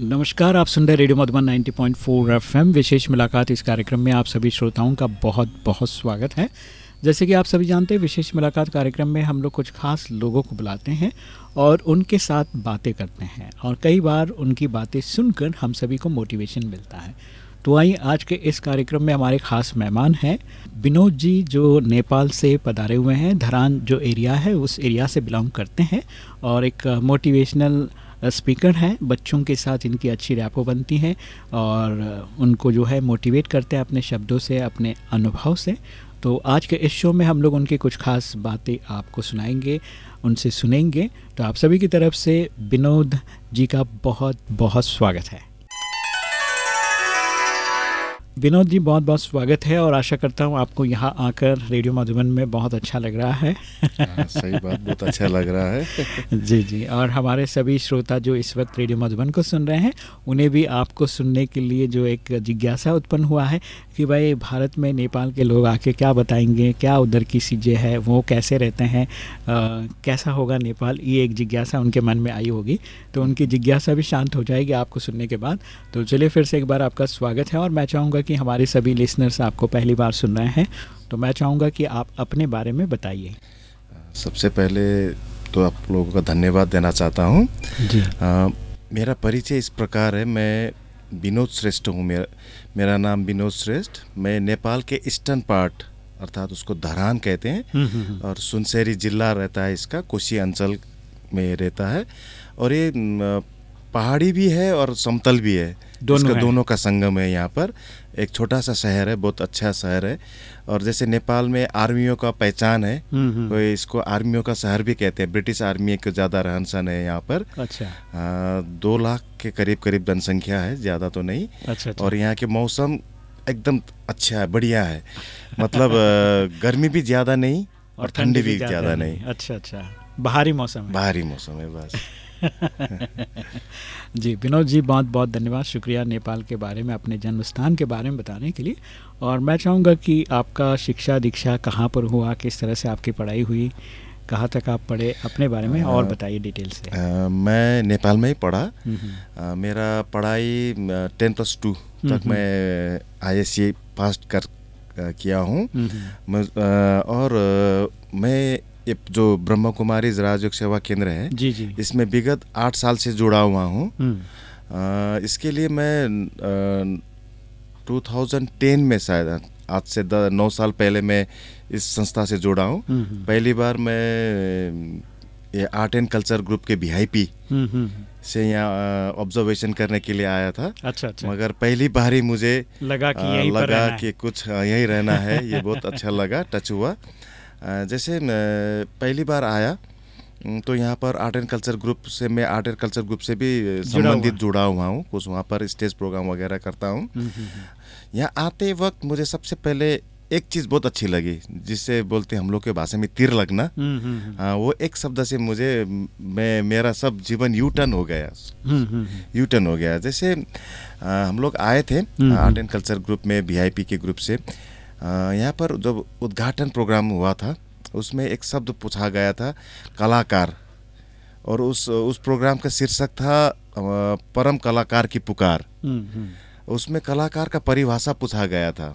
नमस्कार, आप सुन रहे रेडियो मधुबन 90.4 एफएम। विशेष मुलाकात इस कार्यक्रम में आप सभी श्रोताओं का बहुत बहुत स्वागत है। जैसे कि आप सभी जानते हैं, विशेष मुलाकात कार्यक्रम में हम लोग कुछ खास लोगों को बुलाते हैं और उनके साथ बातें करते हैं और कई बार उनकी बातें सुनकर हम सभी को मोटिवेशन मिलता है। तो आइए, आज के इस कार्यक्रम में हमारे खास मेहमान हैं। विनोद जी जो नेपाल से पधारे हुए हैं, धरान जो एरिया है, उस एरिया से बिलोंग करते हैं और एक मोटिवेशनल स्पीकर हैं। बच्चों के साथ इनकी अच्छी रैपो बनती हैं और उनको जो है मोटिवेट करते हैं अपने शब्दों से, अपने अनुभव से। तो आज के इस शो में हम लोग उनकी कुछ खास बातें आपको सुनाएँगे, उनसे सुनेंगे। तो आप सभी की तरफ़ से विनोद जी का बहुत बहुत स्वागत है। विनोद जी बहुत बहुत स्वागत है और आशा करता हूँ आपको यहाँ आकर रेडियो मधुबन में बहुत अच्छा लग रहा है। आ, हाँ, सही बात बहुत अच्छा लग रहा है। जी जी और हमारे सभी श्रोता जो इस वक्त रेडियो मधुबन को सुन रहे हैं उन्हें भी आपको सुनने के लिए जो एक जिज्ञासा उत्पन्न हुआ है कि भाई भारत में नेपाल के लोग आके क्या बताएँगे क्या उधर की चीज़ें हैं वो कैसे रहते हैं आ, कैसा होगा नेपाल ये एक जिज्ञासा उनके मन में आई होगी। तो उनकी जिज्ञासा भी शांत हो जाएगी आपको सुनने के बाद। तो चलिए फिर से एक बार आपका स्वागत है और मैं चाहूँगा कि हमारे सभी लिसनर्स आपको पहली बार सुन रहे हैं तो मैं चाहूँगा कि आप अपने बारे में बताइए। सबसे पहले तो आप लोगों का धन्यवाद देना चाहता हूँ। मेरा परिचय इस प्रकार है मैं विनोद श्रेष्ठ हूँ। मेरा मेरा नाम विनोद श्रेष्ठ। मैं नेपाल के ईस्टर्न पार्ट अर्थात उसको धरान कहते हैं। हम्म, हम्म, हम्म। और सुनसरी जिला रहता है इसका कोशी अंचल में रहता है। और ये पहाड़ी भी है और समतल भी है। दोनों इसका दोनों का संगम है यहाँ पर। एक छोटा सा शहर है बहुत अच्छा शहर है। और जैसे नेपाल में आर्मियों का पहचान है हम्म, हम्म। कोई इसको आर्मियों का शहर भी कहते हैं। ब्रिटिश आर्मी के ज़्यादा रहन सहन है यहाँ पर। अच्छा। आ, दो लाख के करीब करीब जनसंख्या है ज़्यादा तो नहीं। अच्छा, अच्छा। और यहाँ के मौसम एकदम अच्छा है बढ़िया है। मतलब गर्मी भी ज़्यादा नहीं और ठंडी भी ज़्यादा नहीं। अच्छा अच्छा। बाहरी मौसम बाहरी मौसम है बस। जी विनोद जी बहुत बहुत धन्यवाद। शुक्रिया नेपाल के बारे में अपने जन्म स्थान के बारे में बताने के लिए। और मैं चाहूँगा कि आपका शिक्षा दीक्षा कहाँ पर हुआ किस तरह से आपकी पढ़ाई हुई कहाँ तक आप पढ़े अपने बारे में और बताइए डिटेल से। आ, मैं नेपाल में ही पढ़ा। हम्म, हम्म। आ, मेरा पढ़ाई टेन प्लस टू तक हम्म, मैं आईएससी पास कर किया हूँ। और मैं ये जो ब्रह्म कुमारी राजयोग सेवा केंद्र है जी जी। इसमें विगत आठ साल से जुड़ा हुआ हूँ। हम्म। इसके लिए मैं टू थाउज़ेंड टेन में शायद आज से नौ साल पहले मैं इस संस्था से जुड़ा हूँ। हम्म, हम्म। पहली बार मैं ये आर्ट एंड कल्चर ग्रुप के वी से यहाँ ऑब्जर्वेशन करने के लिए आया था। अच्छा अच्छा। मगर पहली बार ही मुझे लगा कि यहीं लगा कि कुछ यहीं रहना है। ये बहुत अच्छा लगा टच हुआ। जैसे पहली बार आया तो यहाँ पर आर्ट एंड कल्चर ग्रुप से मैं आर्ट एंड कल्चर ग्रुप से भी संबंधित जुड़ा हुआ हूँ कुछ वहाँ पर स्टेज प्रोग्राम वगैरह करता हूँ। हम्म, हम्म, हम्म। यहाँ आते वक्त मुझे सबसे पहले एक चीज़ बहुत अच्छी लगी जिससे बोलते हम लोग के भाषा में तीर लगना। आ, वो एक शब्द से मुझे मैं मेरा सब जीवन यू टर्न हो गया। यू टर्न हो गया। जैसे आ, हम लोग आए थे आर्ट एंड कल्चर ग्रुप में वीआईपी के ग्रुप से। यहाँ पर जब उद्घाटन प्रोग्राम हुआ था उसमें एक शब्द पूछा गया था कलाकार। और उस उस प्रोग्राम का शीर्षक था परम कलाकार की पुकार। हम्म, हम्म। उसमें कलाकार का परिभाषा पूछा गया था।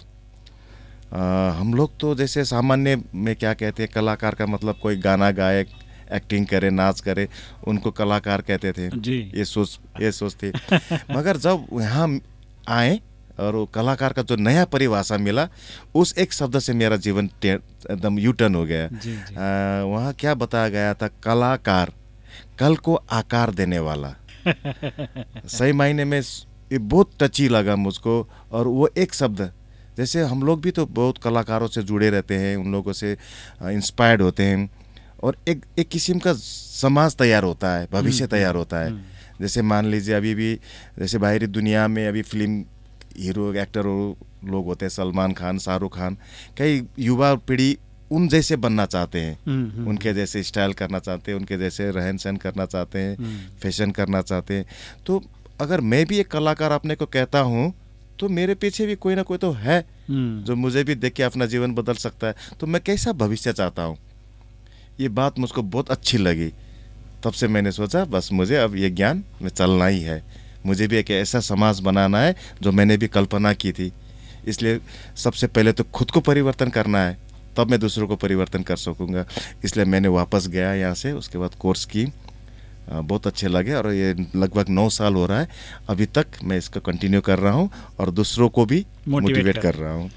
आ, हम लोग तो जैसे सामान्य में क्या कहते हैं कलाकार का मतलब कोई गाना गाए एक्टिंग करे नाच करे उनको कलाकार कहते थे। जी। ये सोच ये सोच थी। मगर जब यहाँ आए और वो कलाकार का जो नया परिभाषा मिला उस एक शब्द से मेरा जीवन एकदम यू टर्न हो गया। वहाँ क्या बताया गया था? कलाकार कल को आकार देने वाला। सही मायने में ये बहुत टची लगा मुझको और वो एक शब्द जैसे हम लोग भी तो बहुत कलाकारों से जुड़े रहते हैं उन लोगों से इंस्पायर्ड होते हैं और एक एक किस्म का समाज तैयार होता है भविष्य हम्म, तैयार होता है। हम्म। जैसे मान लीजिए अभी भी जैसे बाहरी दुनिया में अभी फ़िल्म हीरो एक्टर लोग होते हैं सलमान खान शाहरुख खान। कई युवा पीढ़ी उन जैसे बनना चाहते हैं। हम्म, हम्म, उनके जैसे स्टाइल करना चाहते हैं उनके जैसे रहन सहन करना चाहते हैं हम्म। फ़ैशन करना चाहते हैं। तो अगर मैं भी एक कलाकार अपने को कहता हूँ तो मेरे पीछे भी कोई ना कोई तो है हम्म, जो मुझे भी देख के अपना जीवन बदल सकता है। तो मैं कैसा भविष्य चाहता हूँ? ये बात मुझको बहुत अच्छी लगी। तब से मैंने सोचा बस मुझे अब ये ज्ञान में चलना ही है। मुझे भी एक ऐसा समाज बनाना है जो मैंने भी कल्पना की थी। इसलिए सबसे पहले तो खुद को परिवर्तन करना है तब मैं दूसरों को परिवर्तन कर सकूँगा। इसलिए मैंने वापस गया यहाँ से उसके बाद कोर्स की। बहुत अच्छे लगे और ये लगभग नौ साल हो रहा है। अभी तक मैं इसको कंटिन्यू कर रहा हूँ और दूसरों को भी मोटिवेट कर रहा हूँ।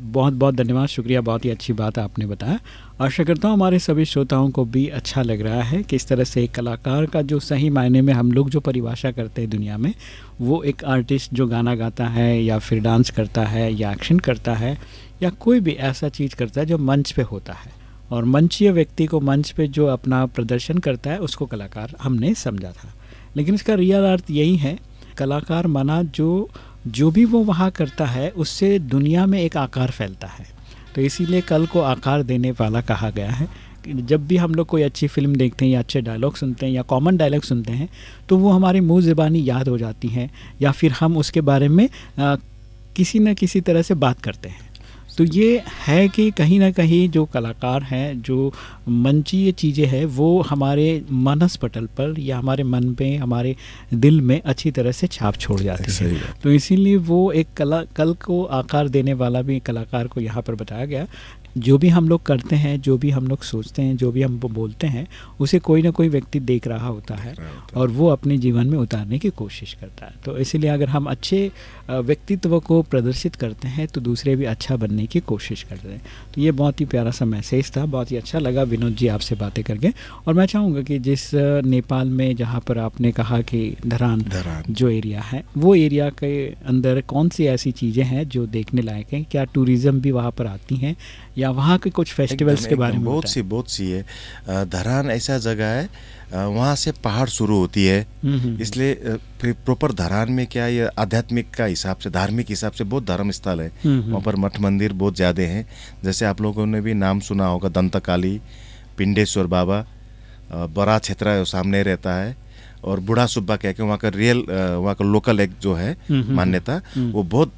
बहुत बहुत धन्यवाद। शुक्रिया, बहुत ही अच्छी बात आपने बताया। आशा करता हूँ हमारे सभी श्रोताओं को भी अच्छा लग रहा है कि इस तरह से एक कलाकार का जो सही मायने में हम लोग जो परिभाषा करते हैं दुनिया में, वो एक आर्टिस्ट जो गाना गाता है या फिर डांस करता है या एक्शन करता है या कोई भी ऐसा चीज़ करता है जो मंच पे होता है। और मंचीय व्यक्ति को मंच पे जो अपना प्रदर्शन करता है, उसको कलाकार हमने समझा था। लेकिन इसका रियल अर्थ यही है, कलाकार माना जो जो भी वो वहाँ करता है उससे दुनिया में एक आकार फैलता है। तो इसीलिए कल को आकार देने वाला कहा गया है जब भी हम लोग कोई अच्छी फ़िल्म देखते हैं या अच्छे डायलॉग सुनते हैं या कॉमन डायलॉग सुनते हैं तो वो हमारी मुँह ज़बानी याद हो जाती हैं या फिर हम उसके बारे में आ, किसी न किसी तरह से बात करते हैं। तो ये है कि कहीं ना कहीं जो कलाकार हैं जो मंचीय चीज़ें हैं वो हमारे मनस पटल पर या हमारे मन पे हमारे दिल में अच्छी तरह से छाप छोड़ जाती है। तो इसीलिए वो एक कला कल को आकार देने वाला भी कलाकार को यहाँ पर बताया गया जो भी हम लोग करते हैं जो भी हम लोग सोचते हैं जो भी हम बोलते हैं उसे कोई ना कोई व्यक्ति देख रहा होता है। और वो अपने जीवन में उतारने की कोशिश करता है। तो इसीलिए अगर हम अच्छे व्यक्तित्व को प्रदर्शित करते हैं तो दूसरे भी अच्छा बनने की कोशिश करते हैं। तो ये बहुत ही प्यारा सा मैसेज था बहुत ही अच्छा लगा। विनोद जी आपसे बातें करके। और मैं चाहूँगा कि जिस नेपाल में जहाँ पर आपने कहा कि धरान धरान। जो एरिया है वो एरिया के अंदर कौन सी ऐसी चीज़ें हैं जो देखने लायक हैं? क्या टूरिज़्म भी वहाँ पर आती हैं? या वहाँ के कुछ फेस्टिवल्स के बारे में बहुत सी बहुत सी है। धरान ऐसा जगह है वहाँ से पहाड़ शुरू होती है। हम्म, हम्म, इसलिए फिर प्रॉपर धरान में क्या ये आध्यात्मिक का हिसाब से धार्मिक हिसाब से बहुत धर्म स्थल है। हम्म, हम्म। वहाँ पर मठ मंदिर बहुत ज़्यादा हैं। जैसे आप लोगों ने भी नाम सुना होगा दंतकाली पिंडेश्वर बाबा बड़ा क्षेत्र सामने रहता है। और बूढ़ा सुब्बा कह के वहाँ का रियल वहाँ का लोकल एक जो है हम्म, हम्म, मान्यता हम्म। वो बहुत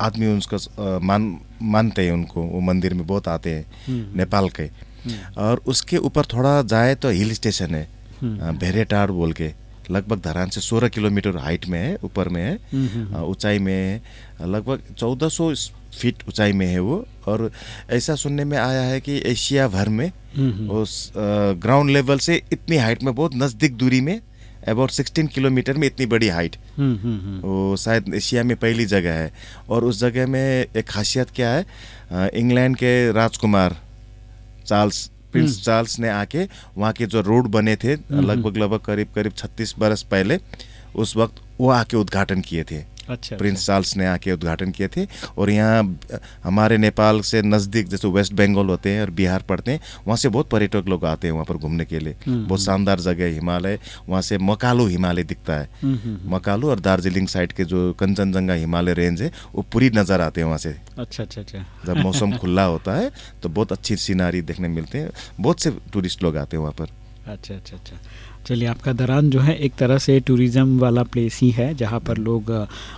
आदमी उसका अ, मान मानते हैं उनको वो मंदिर में बहुत आते हैं हम्म, नेपाल के। हम्म, और उसके ऊपर थोड़ा जाए तो हिल स्टेशन है हम्म, भेरेटार बोल के लगभग धरान से 16 किलोमीटर हाइट में है ऊपर में है हम्म, हम्म, ऊंचाई में है लगभग 1400 फीट ऊंचाई में है वो। और ऐसा सुनने में आया है कि एशिया भर में हम्म, हम्म, उस ग्राउंड लेवल से इतनी हाइट में बहुत नज़दीक दूरी में अबाउट 16 किलोमीटर में इतनी बड़ी हाइट हम्म, हम्म, हम्म, वो शायद एशिया में पहली जगह है और उस जगह में एक खासियत क्या है इंग्लैंड के राजकुमार चार्ल्स प्रिंस। चार्ल्स ने आके वहाँ के जो रोड बने थे। लगभग लगभग करीब करीब 36 बरस पहले उस वक्त वो आके उद्घाटन किए थे अच्छा प्रिंस अच्छा। चार्ल्स ने आके उद्घाटन किए थे और यहाँ हमारे नेपाल से नज़दीक जैसे वेस्ट बंगाल होते हैं और बिहार पड़ते हैं वहाँ से बहुत पर्यटक लोग आते हैं वहाँ पर घूमने के लिए। हम्म, बहुत शानदार जगह है हिमालय वहाँ से मकालू हिमालय दिखता है। हम्म, हम्म, हम्म, मकालू और दार्जिलिंग साइड के जो कंचनजंगा हिमालय रेंज है वो पूरी नज़र आते हैं वहाँ से। अच्छा अच्छा अच्छा। जब मौसम खुला होता है तो बहुत अच्छी सीनारी देखने मिलते हैं। बहुत से टूरिस्ट लोग आते हैं वहाँ पर। अच्छा अच्छा अच्छा। चलिए आपका दरान जो है एक तरह से टूरिज़्म वाला प्लेस ही है जहाँ पर लोग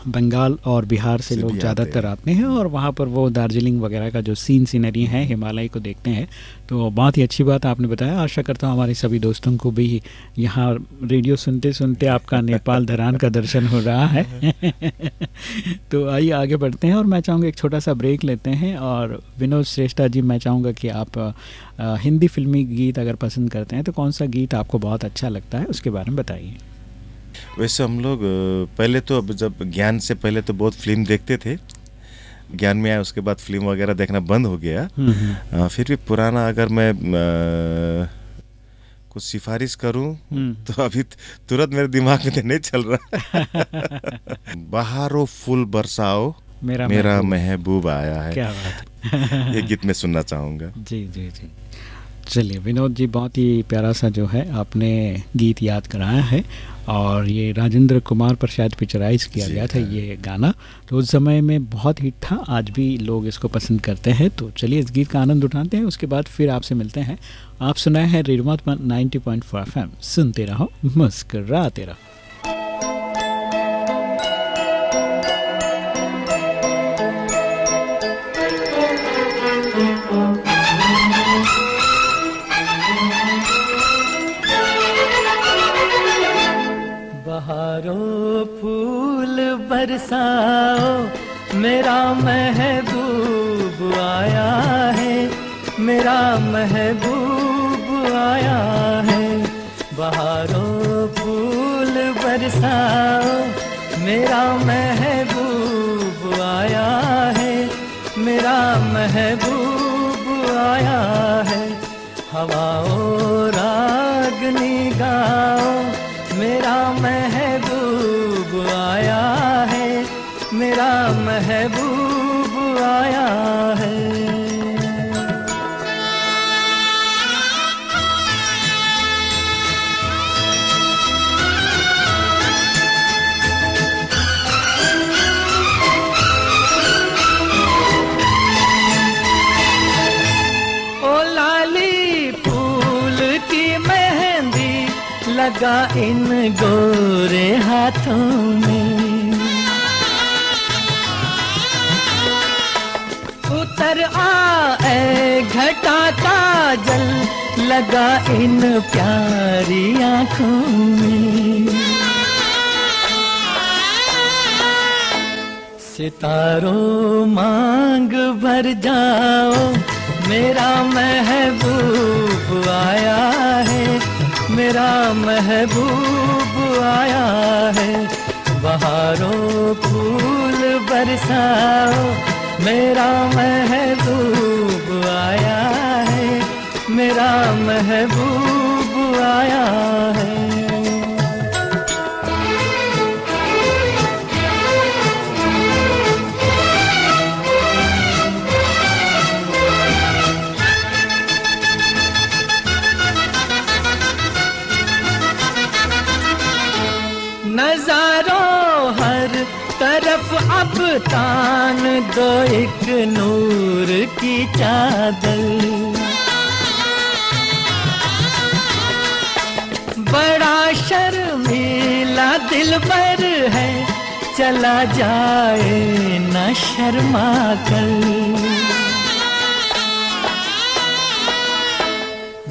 बंगाल और बिहार से से लोग ज़्यादातर आते हैं और वहाँ पर वो दार्जिलिंग वगैरह का जो सीन सीनरी है हिमालय को देखते हैं। तो बहुत ही अच्छी बात आपने बताया। आशा करता हूँ हमारे सभी दोस्तों को भी यहाँ रेडियो सुनते सुनते आपका नेपाल धरान का दर्शन हो रहा है। तो आइए आगे बढ़ते हैं और मैं चाहूँगा एक छोटा सा ब्रेक लेते हैं और विनोद श्रेष्ठा जी, मैं चाहूँगा कि आप हिंदी फिल्मी गीत अगर पसंद करते हैं तो कौन सा गीत आपको बहुत अच्छा लगता है उसके बारे में बताइए। वैसे हम लोग पहले तो अब जब ज्ञान से पहले तो बहुत फ़िल्म देखते थे। ज्ञान में आया उसके बाद फ़िल्म वगैरह देखना बंद हो गया। हम्म, फिर भी पुराना अगर मैं अ, कुछ सिफारिश करूँ हम्म, तो अभी तुरंत मेरे दिमाग में तो नहीं चल रहा। बहारो फूल बरसाओ मेरा मेरा महबूब। आया है। क्या बात है। ये गीत मैं सुनना चाहूँगा। जी जी जी। चलिए विनोद जी बहुत ही प्यारा सा जो है आपने गीत याद कराया है। और ये राजेंद्र कुमार पर शायद पिक्चराइज किया गया था ये गाना। तो उस समय में बहुत हिट था आज भी लोग इसको पसंद करते हैं। तो चलिए इस गीत का आनंद उठाते हैं उसके बाद फिर आपसे मिलते हैं। आप सुनाए हैं रेडमोट नाइनटी पॉइंट फाइव एम सुनते रहो मुस्कराते रहो। बहारों फूल बरसाओ, मेरा महबूब आया है, मेरा महबूब आया है। बहारों फूल बरसाओ, मेरा महबूब आया है, मेरा महबूब आया है। हवाओं रागनी गाओ महबूब आया है। लगा इन गोरे हाथों में। उतर आए, घटा का जल लगा इन प्यारी आँखों में। सितारों मांग भर जाओ, मेरा महबूब आया है, मेरा महबूब आया है। बहारों फूल बरसाओ, मेरा महबूब महबूब आया है। नजारों हर तरफ़ अब तान दो एक नूर की चादर। पर है, चला जाए न शर्मा कर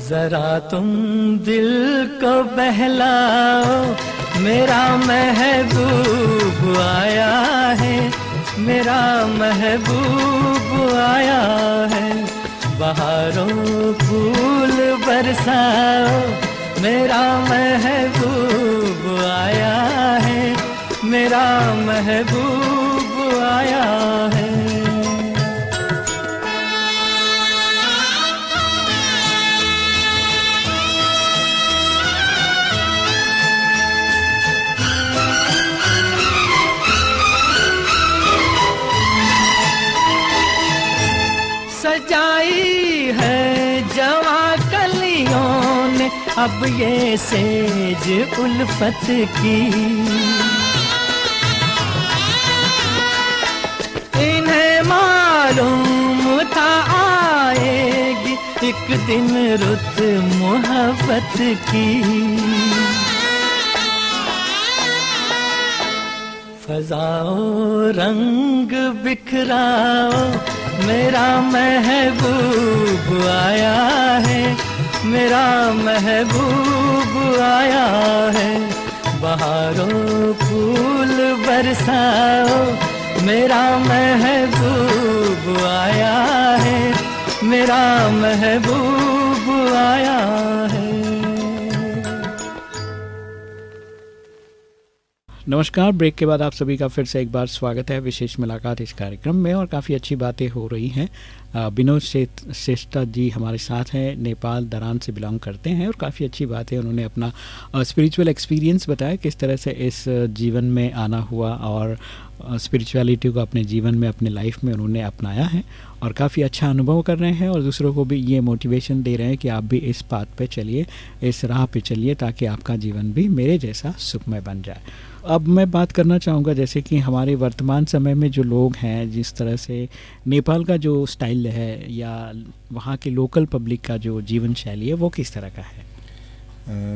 जरा तुम दिल को बहलाओ, मेरा महबूब आया है, मेरा महबूब आया है। बहारों फूल बरसाओ मेरा महबूब आया है मेरा महबूब आया है। अब ये सेज उल्फत की। इन्हें मालूम था आएगी एक दिन रुत मोहब्बत की। फजाओ रंग बिखराओ, मेरा महबूब आया है। मेरा महबूब आया है। बहारों फूल बरसाओ। मेरा महबूब आया है। मेरा महबूब आया है। नमस्कार, ब्रेक के बाद आप सभी का फिर से एक बार स्वागत है। विशेष मुलाकात इस कार्यक्रम में और काफ़ी अच्छी बातें हो रही हैं। विनोद श्रेष्ठा जी हमारे साथ हैं, नेपाल दरान से बिलोंग करते हैं और काफ़ी अच्छी बात है, उन्होंने अपना स्पिरिचुअल एक्सपीरियंस बताया किस तरह से इस जीवन में आना हुआ और स्पिरिचुअलिटी को अपने जीवन में, अपने लाइफ में उन्होंने अपनाया है और काफ़ी अच्छा अनुभव कर रहे हैं और दूसरों को भी ये मोटिवेशन दे रहे हैं कि आप भी इस बात पे चलिए, इस राह पे चलिए ताकि आपका जीवन भी मेरे जैसा सुखमय बन जाए। अब मैं बात करना चाहूँगा जैसे कि हमारे वर्तमान समय में जो लोग हैं, जिस तरह से नेपाल का जो स्टाइल है या वहाँ के लोकल पब्लिक का जो जीवन शैली है वो किस तरह का है?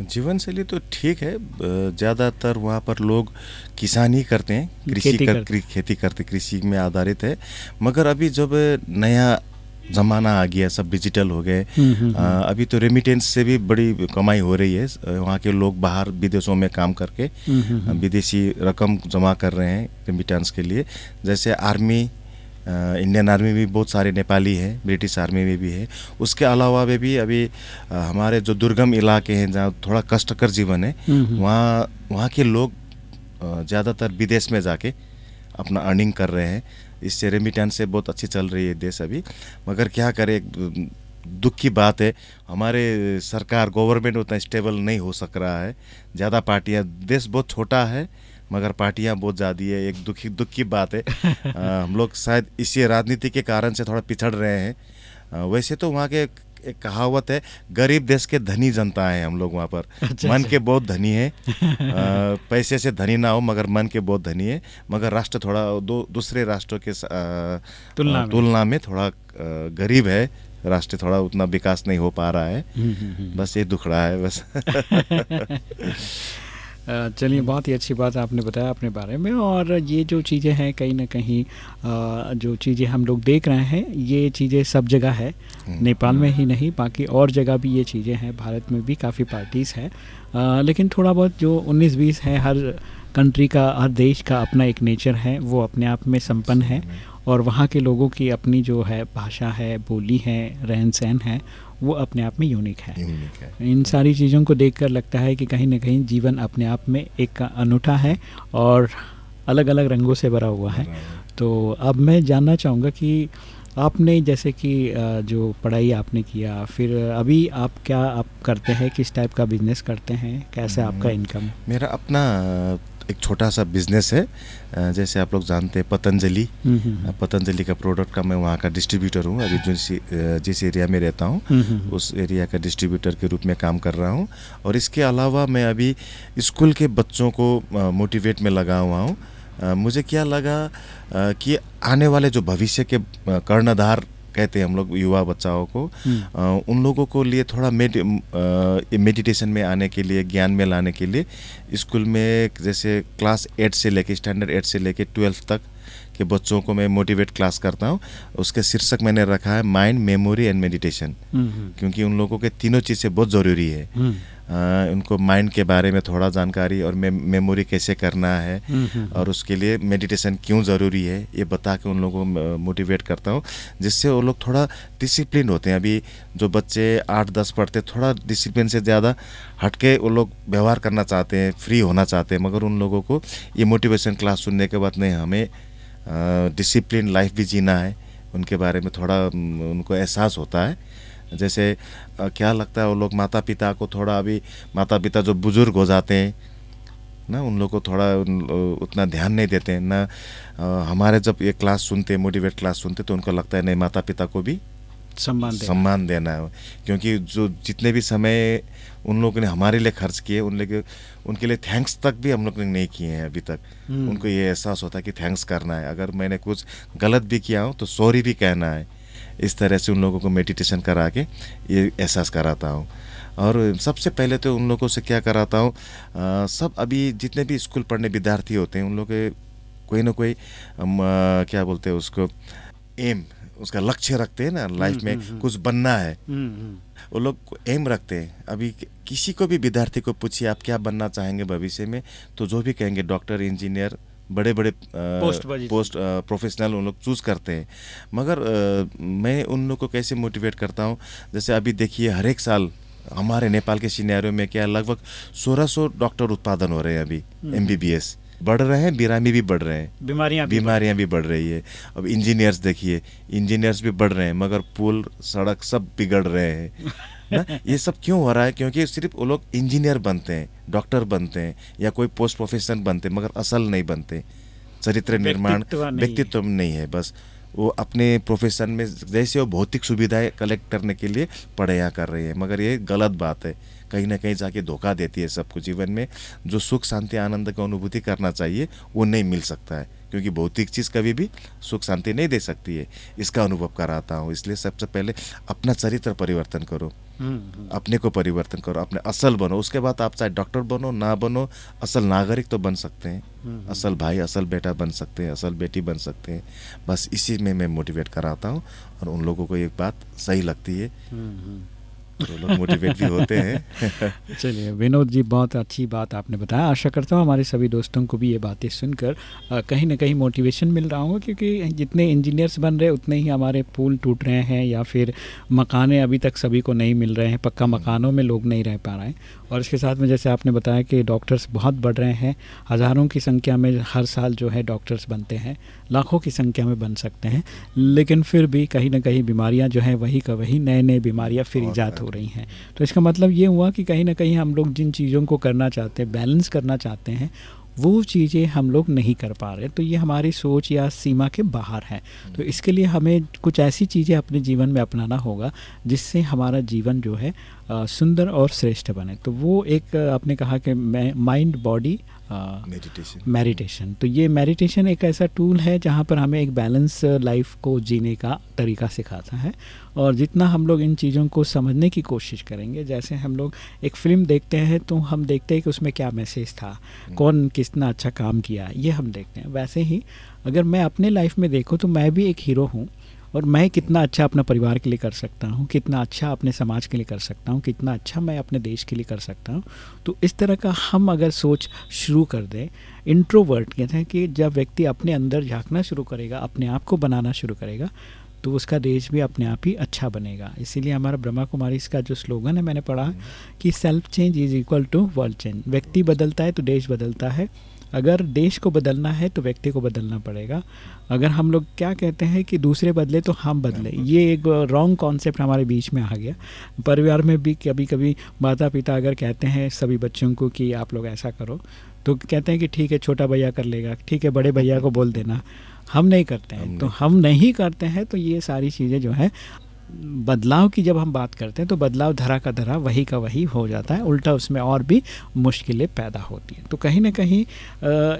जीवन शैली तो ठीक है। ज़्यादातर वहाँ पर लोग किसानी करते हैं। कृषि खेती कर, करते। खेती करते कृषि में आधारित है। मगर अभी जब नया ज़माना आ गया सब डिजिटल हो गए हम्म, हम्म, अ, अभी तो रेमिटेंस से भी बड़ी कमाई हो रही है। वहाँ के लोग बाहर विदेशों में काम करके हम्म, हम्म, हम्म। विदेशी रकम जमा कर रहे हैं रेमिटेंस के लिए। जैसे आर्मी इंडियन आर्मी में भी बहुत सारे नेपाली हैं ब्रिटिश आर्मी में भी है। उसके अलावा में भी अभी हमारे जो दुर्गम इलाके हैं जहाँ थोड़ा कष्टकर जीवन है हम्म, हम्म। वहाँ वहाँ के लोग ज़्यादातर विदेश में जाके अपना अर्निंग कर रहे हैं। इससे रेमिटेंस से बहुत अच्छी चल रही है देश अभी। मगर क्या करें एक दुख की बात है हमारे सरकार गवर्नमेंट उतना स्टेबल नहीं हो सक रहा है। ज़्यादा पार्टियाँ देश बहुत छोटा है मगर पार्टियाँ बहुत ज़्यादा है एक दुखी दुख की बात है। अ, हम लोग शायद इसी राजनीति के कारण से थोड़ा पिछड़ रहे हैं। अ, वैसे तो वहाँ के एक, कहावत है गरीब देश के धनी जनता है हम लोग वहाँ पर। अच्छा, मन अच्छा। के बहुत धनी है। अ, पैसे से धनी ना हो मगर मन के बहुत धनी है। मगर राष्ट्र थोड़ा दो दूसरे राष्ट्रों के तुलना में। तुलना में थोड़ा गरीब है। राष्ट्र थोड़ा उतना विकास नहीं हो पा रहा है। हम्म, हम्म, हम्म। बस ये दुख रहा है बस। चलिए बहुत ही अच्छी बात आपने बताया अपने बारे में और ये जो चीज़ें हैं कहीं ना कहीं जो चीज़ें हम लोग देख रहे हैं ये चीज़ें सब जगह है। हम्म। नेपाल में ही नहीं बाकी और जगह भी ये चीज़ें हैं भारत में भी काफ़ी पार्टीज़ हैं। लेकिन थोड़ा बहुत जो 19-20 है हर कंट्री का हर देश का अपना एक नेचर है वो अपने आप में संपन्न है। और वहाँ के लोगों की अपनी जो है भाषा है बोली है रहन सहन है वो अपने आप में यूनिक है। यूनिक है। इन सारी चीज़ों को देखकर लगता है कि कहीं ना कहीं जीवन अपने आप में एक अनूठा है और अलग अलग रंगों से भरा हुआ है। तो अब मैं जानना चाहूँगा कि आपने जैसे कि जो पढ़ाई आपने किया फिर अभी आप क्या आप करते हैं किस टाइप का बिज़नेस करते हैं कैसे आपका इनकम मेरा अपना एक छोटा सा बिज़नेस है। जैसे आप लोग जानते हैं पतंजलि। पतंजलि का प्रोडक्ट का मैं वहाँ का डिस्ट्रीब्यूटर हूँ। अभी जिस जिस एरिया में रहता हूँ उस एरिया का डिस्ट्रीब्यूटर के रूप में काम कर रहा हूँ। और इसके अलावा मैं अभी स्कूल के बच्चों को मोटिवेट में लगा हुआ हूँ। मुझे क्या लगा कि आने वाले जो भविष्य के कर्णधार कहते हैं हम लोग युवा बच्चाओं को। अ, उन लोगों को लिए थोड़ा मेड मेडिटेशन में आने के लिए ज्ञान में लाने के लिए स्कूल में जैसे क्लास एट से लेके स्टैंडर्ड एट से लेके ट्वेल्थ तक के बच्चों को मैं मोटिवेट क्लास करता हूँ। उसके शीर्षक मैंने रखा है माइंड मेमोरी एंड मेडिटेशन। क्योंकि उन लोगों के तीनों चीज़ें बहुत ज़रूरी है। उनको माइंड के बारे में थोड़ा जानकारी और मे, मेमोरी कैसे करना है और उसके लिए मेडिटेशन क्यों ज़रूरी है ये बता के उन लोगों को मोटिवेट करता हूँ जिससे वो लोग थोड़ा डिसिप्लिन होते हैं। अभी जो बच्चे आठ दस पढ़ते थोड़ा डिसिप्लिन से ज़्यादा हटके वो लोग व्यवहार करना चाहते हैं फ्री होना चाहते हैं मगर उन लोगों को ये मोटिवेशन क्लास सुनने के बाद नहीं हमें डिसिप्लिन लाइफ भी जीना है। उनके बारे में थोड़ा उनको एहसास होता है। जैसे क्या लगता है वो लोग माता पिता को थोड़ा अभी माता पिता जो बुज़ुर्ग हो जाते हैं ना उन लोग को थोड़ा उतना ध्यान नहीं देते हैं ना हमारे जब ये क्लास सुनते हैं मोटिवेट क्लास सुनते तो उनको लगता है नहीं माता पिता को भी सम्मान दे सम्मान देना है। क्योंकि जो जितने भी समय उन लोगों ने हमारे लिए खर्च किए उन लोग उनके लिए थैंक्स तक भी हम लोग ने नहीं किए हैं अभी तक। हम्म। उनको ये एहसास होता है कि थैंक्स करना है। अगर मैंने कुछ गलत भी किया हो तो सॉरी भी कहना है। इस तरह से उन लोगों को मेडिटेशन करा के ये एहसास कराता हूँ। और सबसे पहले तो उन लोगों से क्या कराता हूँ सब अभी जितने भी स्कूल पढ़ने विद्यार्थी होते हैं उन लोग के कोई ना कोई क्या बोलते हैं उसको एम उसका लक्ष्य रखते हैं ना लाइफ में कुछ बनना है। वो लोग एम रखते हैं। अभी किसी को भी विद्यार्थी को पूछिए आप क्या बनना चाहेंगे भविष्य में तो जो भी कहेंगे डॉक्टर इंजीनियर बड़े बड़े position. पोस्ट प्रोफेशनल उन लोग चूज़ करते हैं। मगर अ, मैं उन लोग को कैसे मोटिवेट करता हूँ? जैसे अभी देखिए हर एक साल हमारे नेपाल के सिनेरियो में क्या लगभग सोलह सौ डॉक्टर उत्पादन हो रहे हैं अभी एम बी बी एस बढ़ रहे हैं बीरामी भी बढ़ रहे हैं। बीमारियाँ बीमारियाँ भी बढ़ रही है। अब इंजीनियर्स देखिए इंजीनियर्स भी बढ़ रहे हैं मगर पुल सड़क सब बिगड़ रहे हैं। ना? ये सब क्यों हो रहा है? क्योंकि सिर्फ़ वो लोग इंजीनियर बनते हैं डॉक्टर बनते हैं या कोई पोस्ट प्रोफेशन बनते हैं मगर असल नहीं बनते। चरित्र निर्माण व्यक्तित्व नहीं। है। नहीं है बस। वो अपने प्रोफेशन में जैसे वो भौतिक सुविधाएँ कलेक्ट करने के लिए पढ़ाइयाँ कर रही है। मगर ये गलत बात है। कहीं ना कहीं जाके धोखा देती है सबको जीवन में जो सुख शांति आनंद की अनुभूति करना चाहिए वो नहीं मिल सकता है। क्योंकि भौतिक चीज़ कभी भी सुख शांति नहीं दे सकती है। इसका अनुभव कराता हूँ। इसलिए सबसे पहले अपना चरित्र परिवर्तन करो। अपने को परिवर्तन करो अपने असल बनो। उसके बाद आप चाहे डॉक्टर बनो ना बनो असल नागरिक तो बन सकते हैं। असल भाई असल बेटा बन सकते हैं असल बेटी बन सकते हैं। बस इसी में मैं मोटिवेट कराता हूँ और उन लोगों को एक बात सही लगती है। हम्म, हम्म। तो लोग मोटिवेट भी होते हैं। चलिए विनोद जी बहुत अच्छी बात आपने बताया। आशा करता हूँ हमारे सभी दोस्तों को भी ये बातें सुनकर कहीं ना कहीं मोटिवेशन मिल रहा होगा क्योंकि जितने इंजीनियर्स बन रहे उतने ही हमारे पुल टूट रहे हैं या फिर मकाने अभी तक सभी को नहीं मिल रहे हैं। पक्का मकानों में लोग नहीं रह पा रहे हैं। और इसके साथ में जैसे आपने बताया कि डॉक्टर्स बहुत बढ़ रहे हैं हज़ारों की संख्या में हर साल जो है डॉक्टर्स बनते हैं लाखों की संख्या में बन सकते हैं। लेकिन फिर भी कहीं ना कहीं बीमारियाँ जो हैं वही का वही नए नए बीमारियाँ फिर ईजाद हो रही हैं। तो इसका मतलब ये हुआ कि कहीं ना कहीं हम लोग जिन चीज़ों को करना चाहते हैं बैलेंस करना चाहते हैं वो चीज़ें हम लोग नहीं कर पा रहे। तो ये हमारी सोच या सीमा के बाहर है। तो इसके लिए हमें कुछ ऐसी चीज़ें अपने जीवन में अपनाना होगा जिससे हमारा जीवन जो है सुंदर और श्रेष्ठ बने। तो वो एक आपने कहा कि माइंड बॉडी मेडिटेशन मेडिटेशन तो ये मेडिटेशन एक ऐसा टूल है जहाँ पर हमें एक बैलेंस लाइफ को जीने का तरीका सिखाता है। और जितना हम लोग इन चीज़ों को समझने की कोशिश करेंगे जैसे हम लोग एक फ़िल्म देखते हैं तो हम देखते हैं कि उसमें क्या मैसेज था कौन कितना अच्छा काम किया ये हम देखते हैं। वैसे ही अगर मैं अपने लाइफ में देखूँ तो मैं भी एक हीरो हूँ और मैं कितना अच्छा अपना परिवार के लिए कर सकता हूँ कितना अच्छा अपने समाज के लिए कर सकता हूँ कितना अच्छा मैं अपने देश के लिए कर सकता हूँ। तो इस तरह का हम अगर सोच शुरू कर दें इंट्रोवर्ट कहते हैं कि जब व्यक्ति अपने अंदर झांकना शुरू करेगा अपने आप को बनाना शुरू करेगा तो उसका देश भी अपने आप ही अच्छा बनेगा। इसीलिए हमारा ब्रह्मा कुमारी इसका जो स्लोगन है मैंने पढ़ा कि self change is equal to world change व्यक्ति बदलता है तो देश बदलता है। अगर देश को बदलना है तो व्यक्ति को बदलना पड़ेगा। अगर हम लोग क्या कहते हैं कि दूसरे बदले तो हम बदले। ये एक रॉन्ग कॉन्सेप्ट हमारे बीच में आ गया। परिवार में भी कभी कभी माता पिता अगर कहते हैं सभी बच्चों को कि आप लोग ऐसा करो तो कहते हैं कि ठीक है छोटा भैया कर लेगा ठीक है बड़े भैया को बोल देना। हम नहीं करते हैं। तो हम नहीं करते हैं तो ये सारी चीज़ें जो है बदलाव की जब हम बात करते हैं तो बदलाव धरा का धरा वही का वही हो जाता है। उल्टा उसमें और भी मुश्किलें पैदा होती हैं। तो कहीं ना कहीं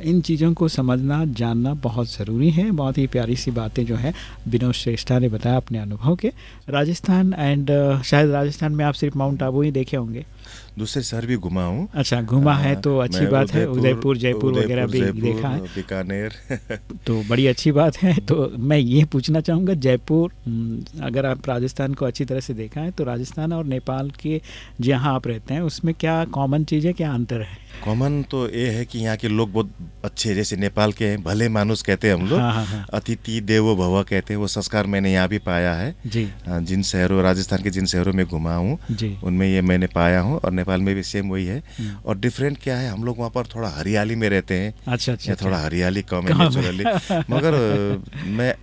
इन चीज़ों को समझना जानना बहुत ज़रूरी है। बहुत ही प्यारी सी बातें जो है विनोद श्रेष्ठा ने बताया अपने अनुभव के। राजस्थान एंड शायद राजस्थान में आप सिर्फ़ माउंट आबू ही देखे होंगे। दूसरे शहर भी घुमा हूँ। अच्छा घुमा है तो अच्छी बात है। उदयपुर जयपुर वगैरह भी देखा है। बीकानेर। तो बड़ी अच्छी बात है। तो मैं ये पूछना चाहूँगा जयपुर हम्म, अगर आप राजस्थान को अच्छी तरह से देखा है तो राजस्थान और नेपाल के जहाँ आप रहते हैं उसमें क्या कॉमन चीज़ है क्या अंतर है? कॉमन तो ये है कि यहाँ के लोग बहुत अच्छे जैसे नेपाल के हैं भले मानुस कहते हैं हम लोग हाँ हाँ हाँ। अतिथि देवो भव कहते हैं वो संस्कार मैंने यहाँ भी पाया है। जी। जिन शहरों राजस्थान के जिन शहरों में घुमा हूँ उनमें ये मैंने पाया हूँ और नेपाल में भी सेम वही है। हम्म। और डिफरेंट क्या है हम लोग वहाँ पर थोड़ा हरियाली में रहते हैं। अच्छा अच्छा थोड़ा हरियाली कम है नेचुरली मगर मैं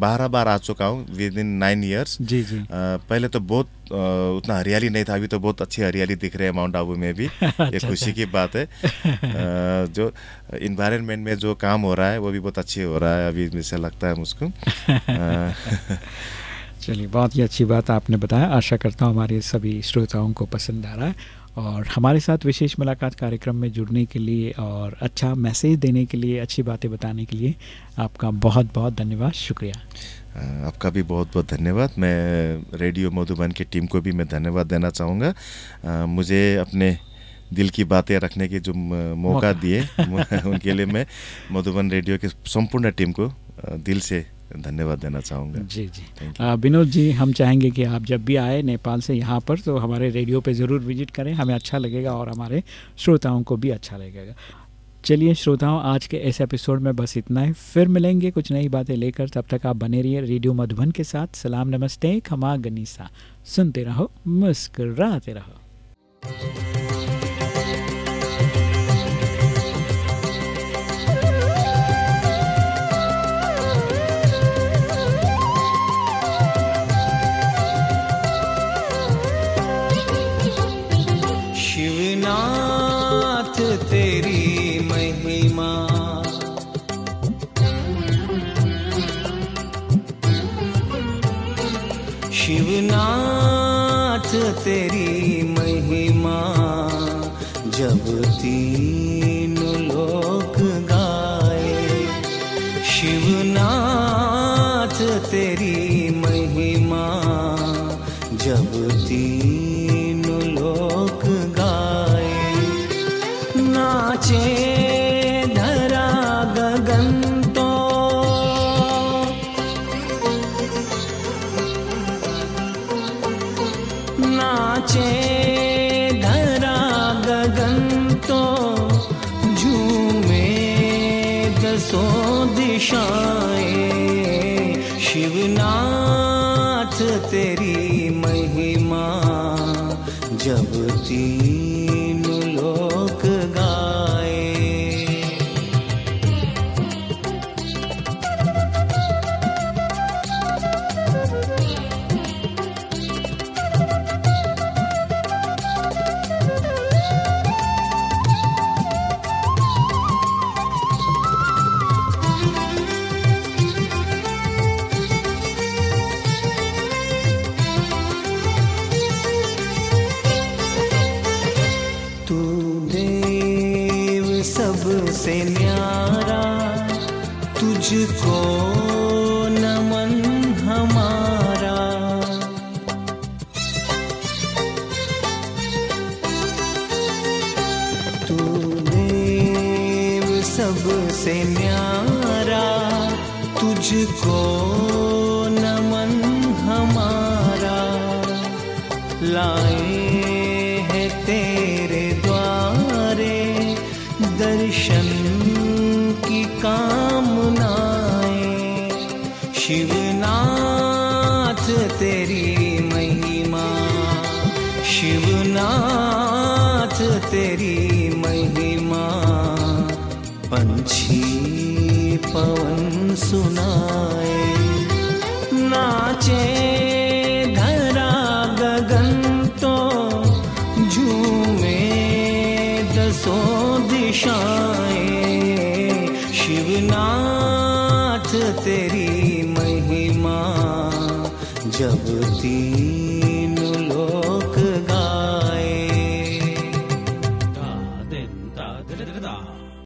बारह बार आ चुका हूँ विद इन नाइन ईयर्स जी। जी पहले तो बहुत उतना हरियाली नहीं था अभी तो बहुत अच्छी हरियाली दिख रही है माउंट आबू में भी। ये अच्छा, खुशी की बात है। जो इन्वायरमेंट में जो काम हो रहा है वो भी बहुत अच्छी हो रहा है अभी जैसा लगता है मुझको। चलिए बहुत ही अच्छी बात आपने बताया। आशा करता हूँ हमारे सभी श्रोताओं को पसंद आ रहा है। और हमारे साथ विशेष मुलाकात कार्यक्रम में जुड़ने के लिए और अच्छा मैसेज देने के लिए अच्छी बातें बताने के लिए आपका बहुत बहुत धन्यवाद। शुक्रिया। आपका भी बहुत बहुत धन्यवाद। मैं रेडियो मधुबन की टीम को भी मैं धन्यवाद देना चाहूँगा। मुझे अपने दिल की बातें रखने के जो मौका। दिए उनके लिए मैं मधुबन रेडियो के संपूर्ण टीम को दिल से धन्यवाद देना चाहूँगा। जी जी। विनोद जी हम चाहेंगे कि आप जब भी आए नेपाल से यहाँ पर तो हमारे रेडियो पे ज़रूर विज़िट करें। हमें अच्छा लगेगा और हमारे श्रोताओं को भी अच्छा लगेगा। चलिए श्रोताओं, आज के इस एपिसोड में बस इतना ही। फिर मिलेंगे कुछ नई बातें लेकर। तब तक आप बने रहिए रेडियो मधुबन के साथ। सलाम, नमस्ते, खमा, गनीसा। सुनते रहो, मुस्कराते रहो। लाए हैं तेरे द्वारे दर्शन की कामनाएँ। शिवनाथ